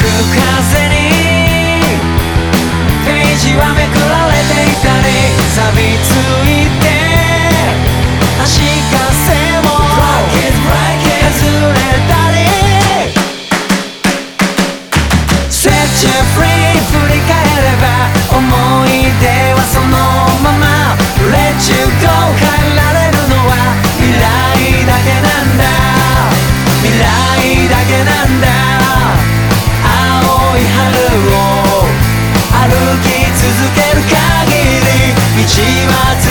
風にページはめくられていたり錆びついて足かせも外れたり。Set you free 振り返れば思い出はそのまま。Let 帰変えられるのは未来だけなんだ。未来だけなんだ。始末